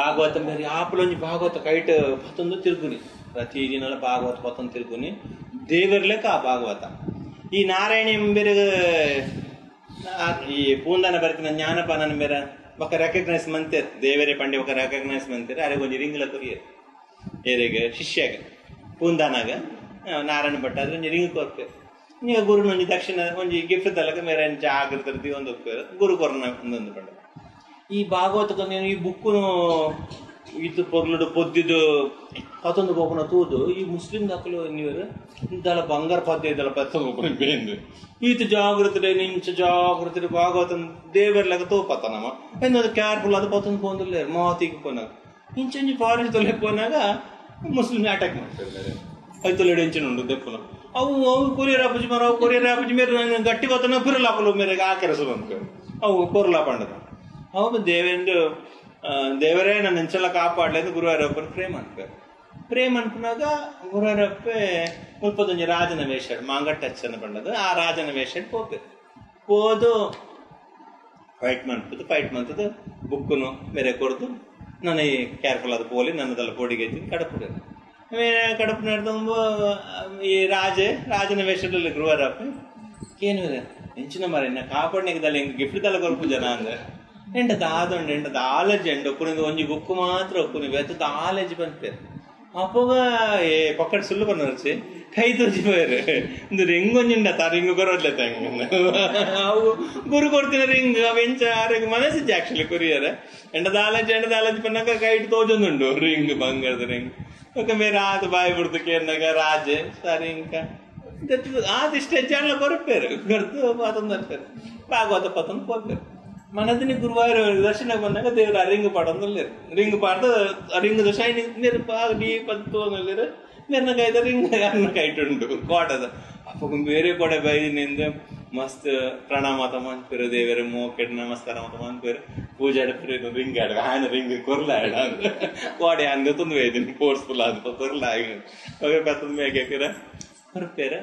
ಭಾಗವತ ಬೇರೆ ಆಪಲೊಂಜಿ ಭಾಗವತ ಕೈಟ್ ಪತ್ತೊಂದು ತಿರುಗುನಿ ಪ್ರತಿ ದಿನ ಭಾಗವತ ಪತ್ತೊಂದು ತಿರುಗುನಿ ದೇವರ್ಲೆಕ್ಕ ಆ ಭಾಗವತ. ಈ ನಾರಾಯಣ ಎಂಬೆರ ಈ ಪೂಂದನ ಬರ್ತಿನ ಜ್ಞಾನಪಾನನ ಮೇರ ಒಕ್ಕ ರೆಕಗ್ನೈಸ್ ಮಂತೇರ್ ದೇವರೇ ಪಂಡೆ ಒಕ್ಕ ರೆಕಗ್ನೈಸ್ ಮಂತೇರ್ ಅರೆ ಒಂಜಿ ರಿಂಗ್ಲ ಕೊರಿಯರ್ ಏರಿಗೆ, ಶಿಷ್ಯಾಗ, ಪೂಂದಾನಾಗ ನಾರಾಯಣ ಭಟ್ ಆದ್ರೆ ಒಂಜಿ ರಿಂಗ್ ಕೊರ್ಪೇರ್ ನೀವು ಗುರುನ ಒಂಜಿ ದಕ್ಷಿಣ, ಒಂಜಿ ಗಿಫ್ಟ್ ತಲಕ ಮೇರೆ ಜಾಗೃತಿ ಒಂದು ಗುರು ಕೊರನ ಒಂದೊಂದು ಪಂಡ. ಈ ಭಾಗವತ ನೀನು ಈ ಬುಕ್ಕುನು ಇದು ಪೊರ್ಲುಡು ಪೊದ್ದಿದ್ದು ಪತ್ತೊಂದು ಗೋಪನ ತೂದು. ಈ ಮುಸ್ಲಿಂ ದಾಖಲು ನೀವರು ಇಂತಲ ಬಂಗಾರ ಪದ್ಯ ಇದೆಲ್ಲ ಪತ್ತ ಗೋಪನ ಬೇಂದು. ಈತ ಜಾಗೃತಿ ನಿಂಚ ಭಾಗವತ ದೇವರ್ಲಾಗ ತೋಪತ್ತ ನಮ್ಮ. ಎಂದದು ಕೇರ್ಫುಲ್ ಅದು ಪತ್ತೊಂದು ಬಂದಿಲ್ಲ ಮಾತಿಗೆ ಪೋನಾಗ ಇಂಚಂಜಿ ಫಾರೆಸ್ಟ್ ತೊಲೆ ಪೋನಾಗ ಮುಸ್ಲಿಂ ಅಟ್ಯಾಕ್ ಮಾಡ್ತಾರೆ ಐತಲ್ಲ ಇಂಚಿನ ಉಂಡು ದೆಪ್ಪುನ. ಅವು ಅವು ಕೊರಿಯರ್ ಆಪುಜಿ ಮಾರ ಕೊರಿಯರ್ ಆಪುಜಿ ಮೇರೆ ಗಟ್ಟಿ ಗೊತ್ತನ ಪುರಲಾಪಲು ಮೇರೆಗೆ ಆ ಕೆಲಸ ಬಂದ್ಕೊಂಡು ಅವು ಕೊರ್ಲಾ ಅವನು ದೇವೇಂದು ದೇವರೇ ನನ್ನ ಹೆಂಚೆಲ್ಲ ಕಾಪಾಡಲಿ ಅಂತ ಗುರುವಾರಪ್ಪನ ಪ್ರೇಮ್ ಅನ್ಬೇಕು ಪ್ರೇಮ ಅನ್ಕೊಂಡಾಗ ಗುರುವಾರಪ್ಪೆ ಮುಲ್ಪದೊಂದು ರಾಜನ ವೇಷ ಮಾಂಗಟ್ಟ ಅಚ್ಚನ ಆ ರಾಜನ ವೇಷ ಹೋಗ್ಬೇಕು ಹೋದು ಫೈಟ್ ಮಾಡ್ಬೋದು ಫೈಟ್ ಮಾಡ್ತದೆ. ಬುಕ್ಕುನು ಬೇರೆ ಕೊಡ್ದು ನನಗೆ ಕೇರ್ಫುಲ್ ಅದು ಪೋಲಿ, ನನ್ನದೆಲ್ಲ ಬೋಡಿಗೆ ಕಡಪುಡ ಕಡಪು ನಡೆದಂಬೋ, ಈ ರಾಜೇ, ರಾಜನ ವೇಷದಲ್ಲಿ ಗುರುವಾರಪ್ಪ ಏನು ಇದೆ ಹೆಂಚಿನ ಮರ, ಇನ್ನ ಕಾಪಾಡನಿಗದಲ್ಲಿ ಗಿಫ್ಟ್ ತಲೆ ಕೊರಪು ಜನ ಅಂದ್ರೆ ಎಂಟ ದಾದೊಂಡು ಎಂಟ ದಾಲಜಿ ಎಂಡು ಒಕ್ಕುನಿಗೆ ಒಂಜಿ ಬುಕ್ಕು ಮಾತ್ರ ಒಕ್ಕುನಿ ಬೆತ್ತ ದಾಲಜಿ ಬಂತೆ ಅಪ್ಪಗ ಏ ಪಕ್ಕಡ್ ಸುಳ್ಳು ಬಂದರ್ಸಿ ಕೈ ತೋಜಿ ಬೇರೆ ಒಂದು ರಿಂಗ್ ಒಂಜಿಂಡ ತಾ ರಿಂಗ್ ಕೊರೋದ್ಲೆ ತಂಗ ಅವು ಗುರು ಕೊಡ್ತಿನ ರಿಂಗ್ ವೆಂಚ ರಿಂಗ್ ಮನಸ್ಸಿಜ್ಜಿ ಆಕ್ಚುಲಿ ಕೊರಿಯರ್ ಎಂಡ ದಾಲಜಿ ಎಂಡ ದಾಲಜಿ ಪನ್ನಾಗ ಕೈ ಇಟ್ಟು ತೋಜೊಂದುಂಡು ರಿಂಗ್ ಬಂಗಾರದ ರಿಂಗ್ ఒక మీరు ఆది బాయ్ పుడుతుకేనగా రాజే సరే ఇంకా ఆదిష్టే జన్ల కొరపారు కొడుతూ పోతుంది అంటారు భాగవత పతం పోపారు మనదిని గురువారు దర్శన ಬಂದಾಗ ದೇವ್ರ ಆ ರಿಂಗ್ ಪಾಡೋದಿಲ್ಲ ರಿಂಗ್ ಪಾಡ್ದ ಆ ರಿಂಗ್ ಶೈನಿಂಗ್ ನೀರು ಬಾಗ ಡೀ ಪತ್ತು ಅನ್ನೋದಿರ ನೀರ್ನ ಕೈದ ರಿಂಗ್ ಅನ್ನ ಕೈಟುಂಡು ಕೋಟದ ಅಪ್ಪ ಬೇರೆ ಕೊಡೆ ಬೈದಿನಿಂದ ಮಸ್ತ್ ಪ್ರಣಾಮ ಮಂತ್ಪೇರು ದೇವರ ಮೋಕೆಡ್ ನಮಸ್ಕಾರ ಮತ ಮಂತ್ಪೇರು ಪೂಜೆ ಆಡ್ಪೇರು ರಿಂಗ್ ಆಡ ఆయన రింగ్ కొరల ఆడ కోడి అందుతుంది వేదిని ఫోర్స్ఫుల్ అది కొరల ఆగి ఒక పెద్దది మేకేరా కొరపేరా